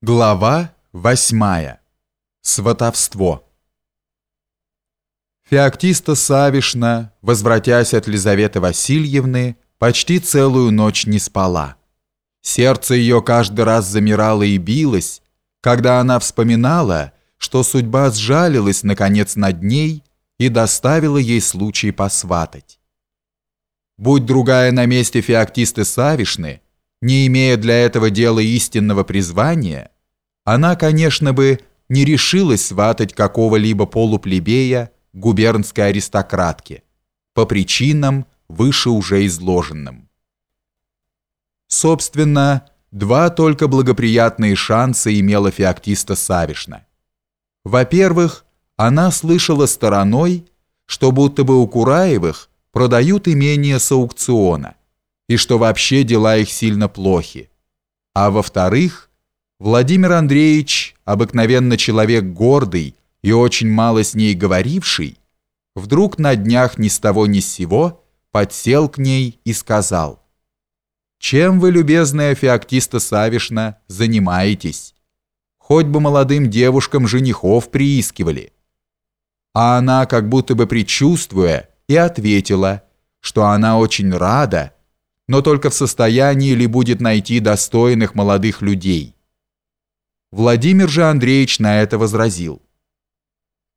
Глава восьмая. Сватовство. Феоктиста Савишна, возвратясь от Лизаветы Васильевны, почти целую ночь не спала. Сердце ее каждый раз замирало и билось, когда она вспоминала, что судьба сжалилась наконец над ней и доставила ей случай посватать. Будь другая на месте Феоктисты Савишны, не имея для этого дела истинного призвания, она, конечно бы, не решилась сватать какого-либо полуплебея губернской аристократке по причинам, выше уже изложенным. Собственно, два только благоприятные шанса имела Феоктиста Савишна. Во-первых, она слышала стороной, что будто бы у Кураевых продают имение с аукциона, и что вообще дела их сильно плохи. А во-вторых, Владимир Андреевич, обыкновенно человек гордый и очень мало с ней говоривший, вдруг на днях ни с того ни с сего подсел к ней и сказал «Чем вы, любезная Феоктиста Савишна, занимаетесь? Хоть бы молодым девушкам женихов приискивали». А она, как будто бы предчувствуя, и ответила, что она очень рада, но только в состоянии ли будет найти достойных молодых людей. Владимир же Андреевич на это возразил.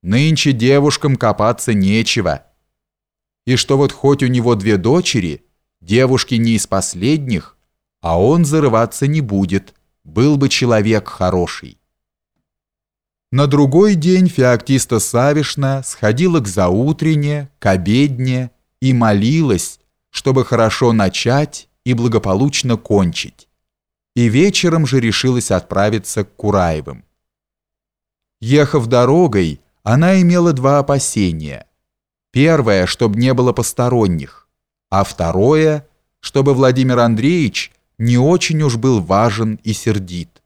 Нынче девушкам копаться нечего. И что вот хоть у него две дочери, девушки не из последних, а он зарываться не будет, был бы человек хороший. На другой день Феоктиста Савишна сходила к заутрене, к обедне и молилась, чтобы хорошо начать и благополучно кончить. И вечером же решилась отправиться к Кураевым. Ехав дорогой, она имела два опасения. Первое, чтобы не было посторонних, а второе, чтобы Владимир Андреевич не очень уж был важен и сердит,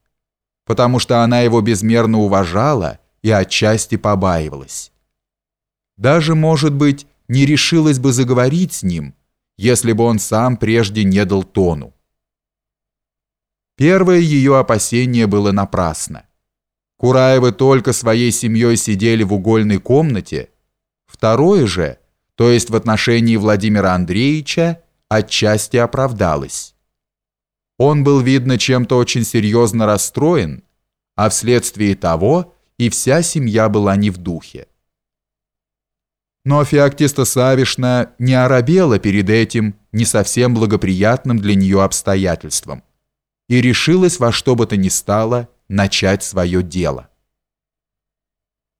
потому что она его безмерно уважала и отчасти побаивалась. Даже, может быть, не решилась бы заговорить с ним, если бы он сам прежде не дал тону. Первое ее опасение было напрасно. Кураевы только своей семьей сидели в угольной комнате. Второе же, то есть в отношении Владимира Андреевича, отчасти оправдалось. Он был, видно, чем-то очень серьезно расстроен, а вследствие того и вся семья была не в духе. Но Феоктиста Савишна не оробела перед этим не совсем благоприятным для нее обстоятельством и решилась во что бы то ни стало начать свое дело.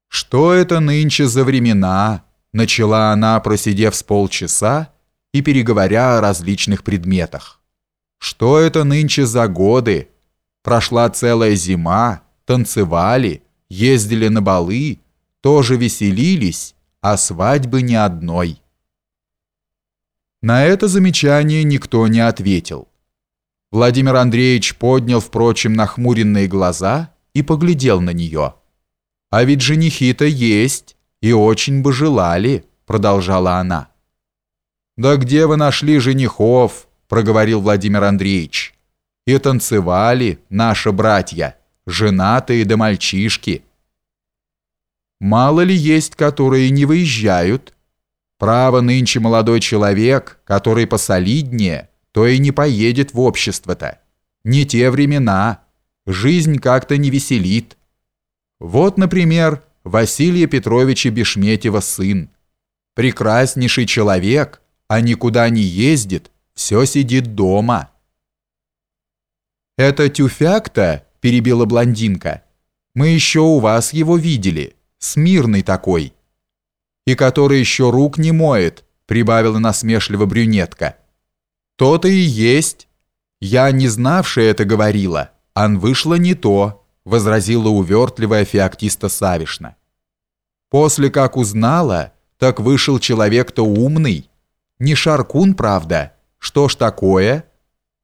«Что это нынче за времена?» – начала она, просидев с полчаса и переговоря о различных предметах. «Что это нынче за годы? Прошла целая зима, танцевали, ездили на балы, тоже веселились, а свадьбы ни одной. На это замечание никто не ответил. Владимир Андреевич поднял, впрочем, нахмуренные глаза и поглядел на нее. «А ведь женихи-то есть, и очень бы желали», — продолжала она. «Да где вы нашли женихов?» — проговорил Владимир Андреевич. «И танцевали наши братья, женатые да мальчишки». Мало ли есть, которые не выезжают. Право нынче молодой человек, который посолиднее, то и не поедет в общество-то. Не те времена. Жизнь как-то не веселит. Вот, например, Василия Петровича Бешметьева сын. Прекраснейший человек, а никуда не ездит, все сидит дома. «Это тюфяк-то?» – перебила блондинка. «Мы еще у вас его видели» смирный такой. И который еще рук не моет, прибавила насмешливо брюнетка. То-то и есть. Я не знавшая это говорила, ан вышло не то, возразила увертливая феоктиста Савишна. После как узнала, так вышел человек-то умный. Не шаркун, правда. Что ж такое?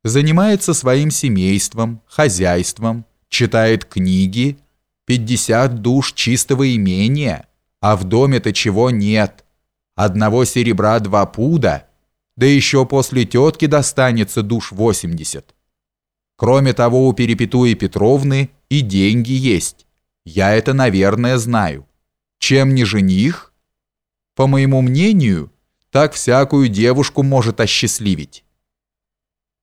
Занимается своим семейством, хозяйством, читает книги, 50 душ чистого имения, а в доме-то чего нет. Одного серебра два пуда, да еще после тетки достанется душ 80. Кроме того, у Перепетуи Петровны и деньги есть. Я это, наверное, знаю. Чем не жених? По моему мнению, так всякую девушку может осчастливить.